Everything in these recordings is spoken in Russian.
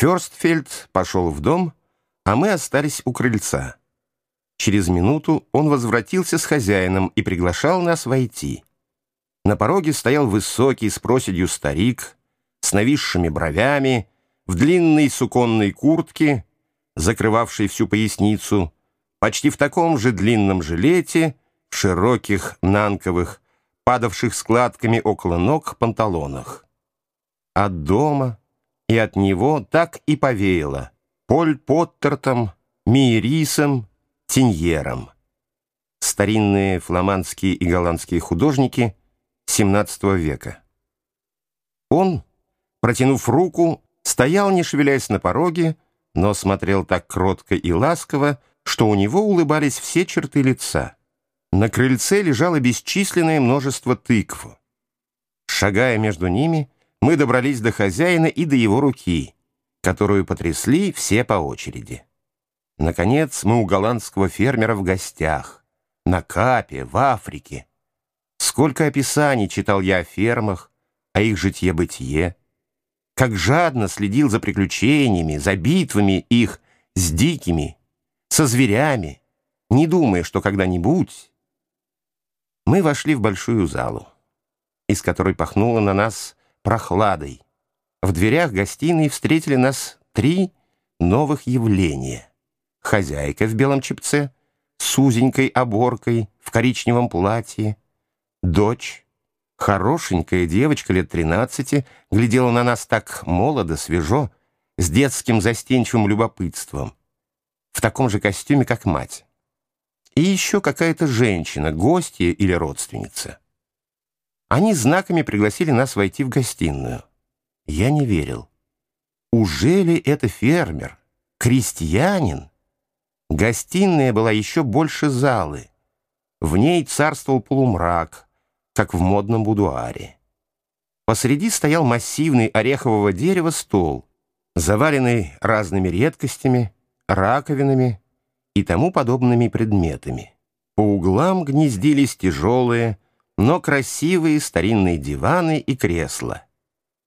Ферстфельд пошел в дом, а мы остались у крыльца. Через минуту он возвратился с хозяином и приглашал нас войти. На пороге стоял высокий с проседью старик, с нависшими бровями, в длинной суконной куртке, закрывавшей всю поясницу, почти в таком же длинном жилете, в широких нанковых, падавших складками около ног панталонах. От дома и от него так и повеяло Поль Поттертом, Миерисом, Тиньером. Старинные фламандские и голландские художники XVII века. Он, протянув руку, стоял, не шевелясь на пороге, но смотрел так кротко и ласково, что у него улыбались все черты лица. На крыльце лежало бесчисленное множество тыкв. Шагая между ними, мы добрались до хозяина и до его руки, которую потрясли все по очереди. Наконец, мы у голландского фермера в гостях, на Капе, в Африке. Сколько описаний читал я о фермах, о их житье-бытие, как жадно следил за приключениями, за битвами их с дикими, со зверями, не думая, что когда-нибудь... Мы вошли в большую залу, из которой пахнуло на нас прохладой. В дверях гостиной встретили нас три новых явления. Хозяйка в белом чепце, с узенькой оборкой, в коричневом платье, дочь, хорошенькая девочка лет тринадцати, глядела на нас так молодо, свежо, с детским застенчивым любопытством, в таком же костюме, как мать. И еще какая-то женщина, гостья или родственница. Они знаками пригласили нас войти в гостиную. Я не верил. Уже ли это фермер? Крестьянин? Гостиная была еще больше залы. В ней царствовал полумрак, как в модном будуаре. Посреди стоял массивный орехового дерева стол, заваленный разными редкостями, раковинами и тому подобными предметами. По углам гнездились тяжелые, но красивые старинные диваны и кресла.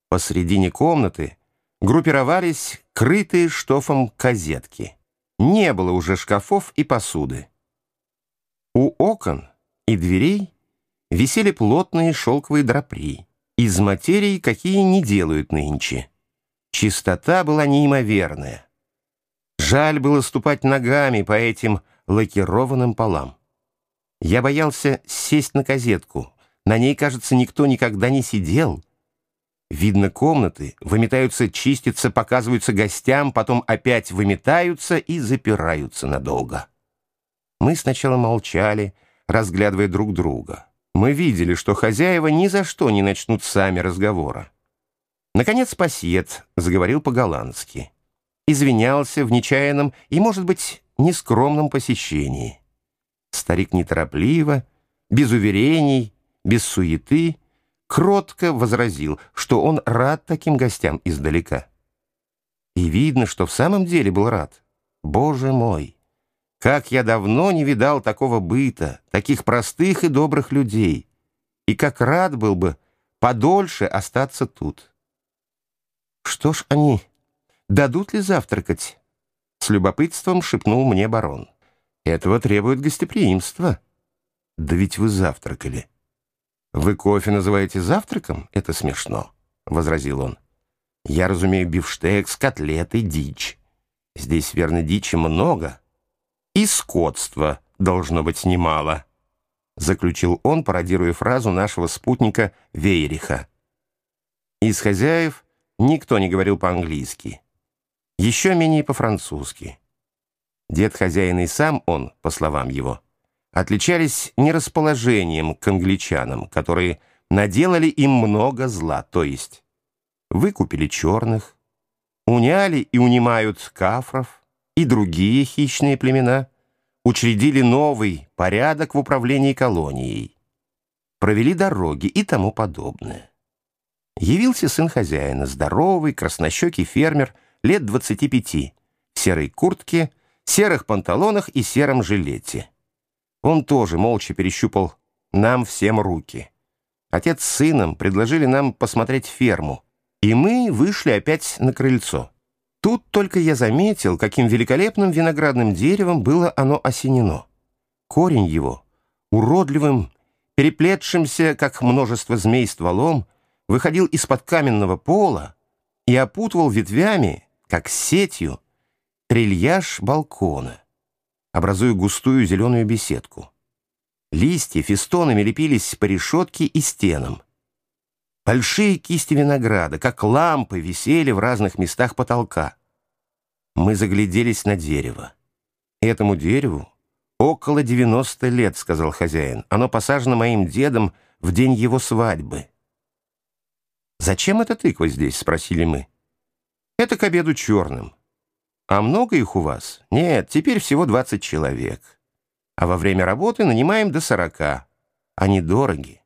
Посредине комнаты группировались крытые штофом козетки. Не было уже шкафов и посуды. У окон и дверей висели плотные шелковые драпри из материй, какие не делают нынче. Чистота была неимоверная. Жаль было ступать ногами по этим лакированным полам. Я боялся сесть на козетку. На ней, кажется, никто никогда не сидел. Видно, комнаты выметаются, чистятся, показываются гостям, потом опять выметаются и запираются надолго. Мы сначала молчали, разглядывая друг друга. Мы видели, что хозяева ни за что не начнут сами разговора. Наконец пассиет заговорил по-голландски. Извинялся в нечаянном и, может быть, нескромном посещении. Старик неторопливо, без уверений, без суеты, кротко возразил, что он рад таким гостям издалека. И видно, что в самом деле был рад. Боже мой! Как я давно не видал такого быта, таких простых и добрых людей, и как рад был бы подольше остаться тут. Что ж они, дадут ли завтракать? С любопытством шепнул мне барон. Этого требует гостеприимство. Да ведь вы завтракали. Вы кофе называете завтраком? Это смешно, — возразил он. Я разумею бифштекс, котлеты, дичь. Здесь, верно, дичи много. И скотства должно быть немало, — заключил он, пародируя фразу нашего спутника Вейриха. Из хозяев никто не говорил по-английски, еще менее по-французски. Дед хозяина и сам он, по словам его, отличались нерасположением к англичанам, которые наделали им много зла, то есть выкупили черных, уняли и унимают кафров и другие хищные племена, учредили новый порядок в управлении колонией, провели дороги и тому подобное. Явился сын хозяина, здоровый, краснощекий фермер, лет 25, в серой куртке, серых панталонах и сером жилете. Он тоже молча перещупал нам всем руки. Отец с сыном предложили нам посмотреть ферму, и мы вышли опять на крыльцо. Тут только я заметил, каким великолепным виноградным деревом было оно осенено. Корень его, уродливым, переплетшимся, как множество змей стволом, выходил из-под каменного пола и опутывал ветвями, как сетью, трильяж балкона, образуя густую зеленую беседку. Листья фестонами лепились по решетке и стенам. Большие кисти винограда, как лампы, висели в разных местах потолка. Мы загляделись на дерево. Этому дереву около 90 лет, сказал хозяин. Оно посажено моим дедом в день его свадьбы. «Зачем эта тыква здесь?» — спросили мы. «Это к обеду черным». «А много их у вас?» «Нет, теперь всего 20 человек. А во время работы нанимаем до 40. Они дороги.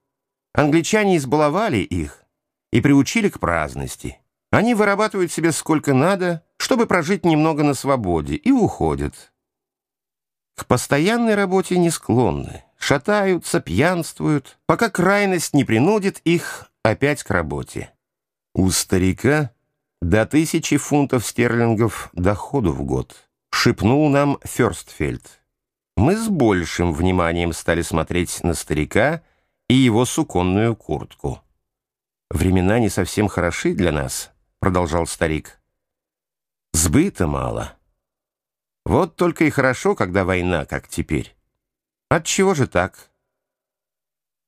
Англичане избаловали их и приучили к праздности. Они вырабатывают себе сколько надо, чтобы прожить немного на свободе, и уходят. К постоянной работе не склонны, шатаются, пьянствуют, пока крайность не принудит их опять к работе. У старика до тысячи фунтов стерлингов доходу в год, шепнул нам Ферстфельд. Мы с большим вниманием стали смотреть на старика и его суконную куртку. «Времена не совсем хороши для нас», — продолжал старик. «Сбыта мало. Вот только и хорошо, когда война, как теперь. Отчего же так?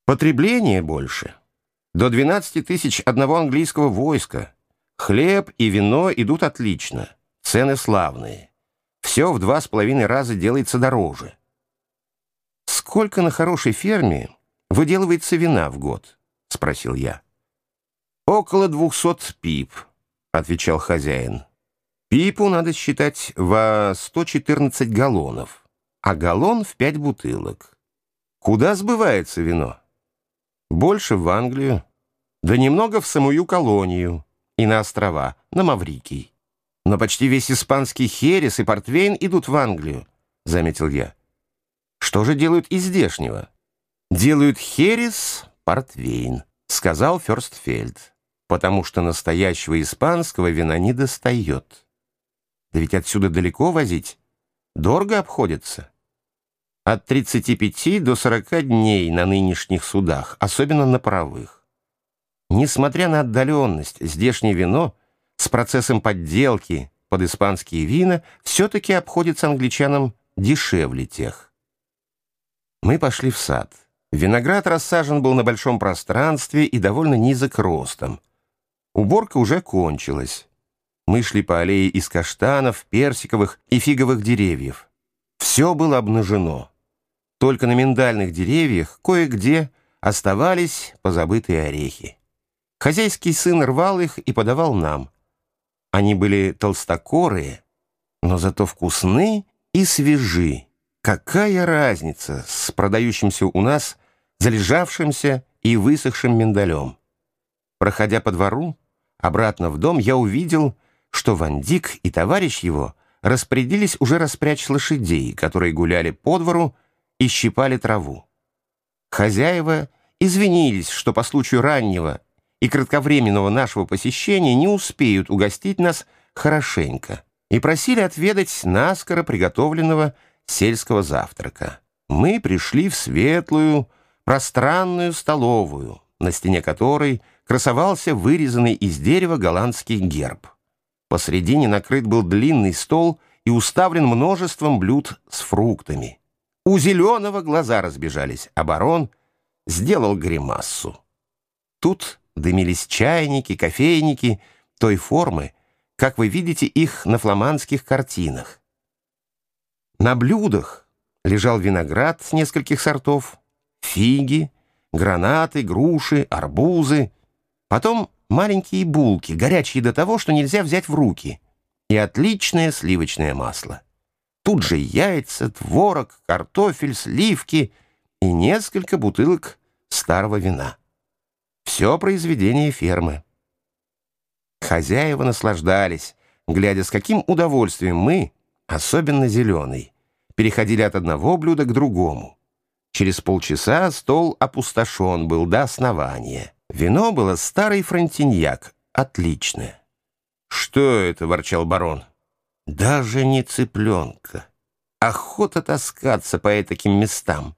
Потребление больше. До 12 тысяч одного английского войска. Хлеб и вино идут отлично. Цены славные. Все в два с половиной раза делается дороже. Сколько на хорошей ферме выделывается вина в год?» — спросил я. «Около двухсот пип», — отвечал хозяин. «Пипу надо считать во 114 галлонов, а галлон в пять бутылок. Куда сбывается вино? Больше в Англию, да немного в самую колонию и на острова, на Маврикий. Но почти весь испанский херес и портвейн идут в Англию», — заметил я. «Что же делают из здешнего?» «Делают херес, портвейн», — сказал Ферстфельд, «потому что настоящего испанского вина не достает. Да ведь отсюда далеко возить. Дорого обходится. От 35 до 40 дней на нынешних судах, особенно на паровых. Несмотря на отдаленность, здешнее вино с процессом подделки под испанские вина все-таки обходится англичанам дешевле тех. Мы пошли в сад. Виноград рассажен был на большом пространстве и довольно низок ростом. Уборка уже кончилась. Мы шли по аллее из каштанов, персиковых и фиговых деревьев. Все было обнажено. Только на миндальных деревьях кое-где оставались позабытые орехи. Хозяйский сын рвал их и подавал нам. Они были толстокорые, но зато вкусны и свежи. Какая разница с продающимся у нас залежавшимся и высохшим миндалем? Проходя по двору, обратно в дом, я увидел, что Вандик и товарищ его распорядились уже распрячь лошадей, которые гуляли по двору и щипали траву. Хозяева извинились, что по случаю раннего и кратковременного нашего посещения не успеют угостить нас хорошенько, и просили отведать наскоро приготовленного сельского завтрака. Мы пришли в светлую, пространную столовую, на стене которой красовался вырезанный из дерева голландский герб. Посредине накрыт был длинный стол и уставлен множеством блюд с фруктами. У зеленого глаза разбежались, а барон сделал гримассу. Тут дымились чайники, кофейники той формы, как вы видите их на фламандских картинах. На блюдах лежал виноград нескольких сортов, фиги, гранаты, груши, арбузы, потом маленькие булки, горячие до того, что нельзя взять в руки, и отличное сливочное масло. Тут же яйца, творог, картофель, сливки и несколько бутылок старого вина. Все произведение фермы. Хозяева наслаждались, глядя, с каким удовольствием мы, особенно зеленый, переходили от одного блюда к другому. Через полчаса стол опустошен был до основания. Вино было старый фронтиньяк, отличное. «Что это?» — ворчал барон. «Даже не цыпленка. Охота таскаться по этим местам.